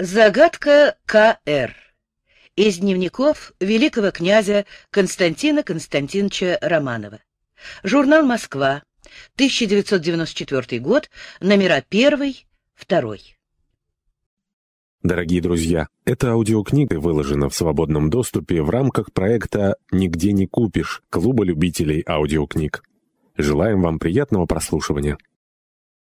Загадка К.Р. Из дневников великого князя Константина Константиновича Романова. Журнал «Москва», 1994 год, номера 1, 2. Дорогие друзья, эта аудиокнига выложена в свободном доступе в рамках проекта «Нигде не купишь» Клуба любителей аудиокниг. Желаем вам приятного прослушивания.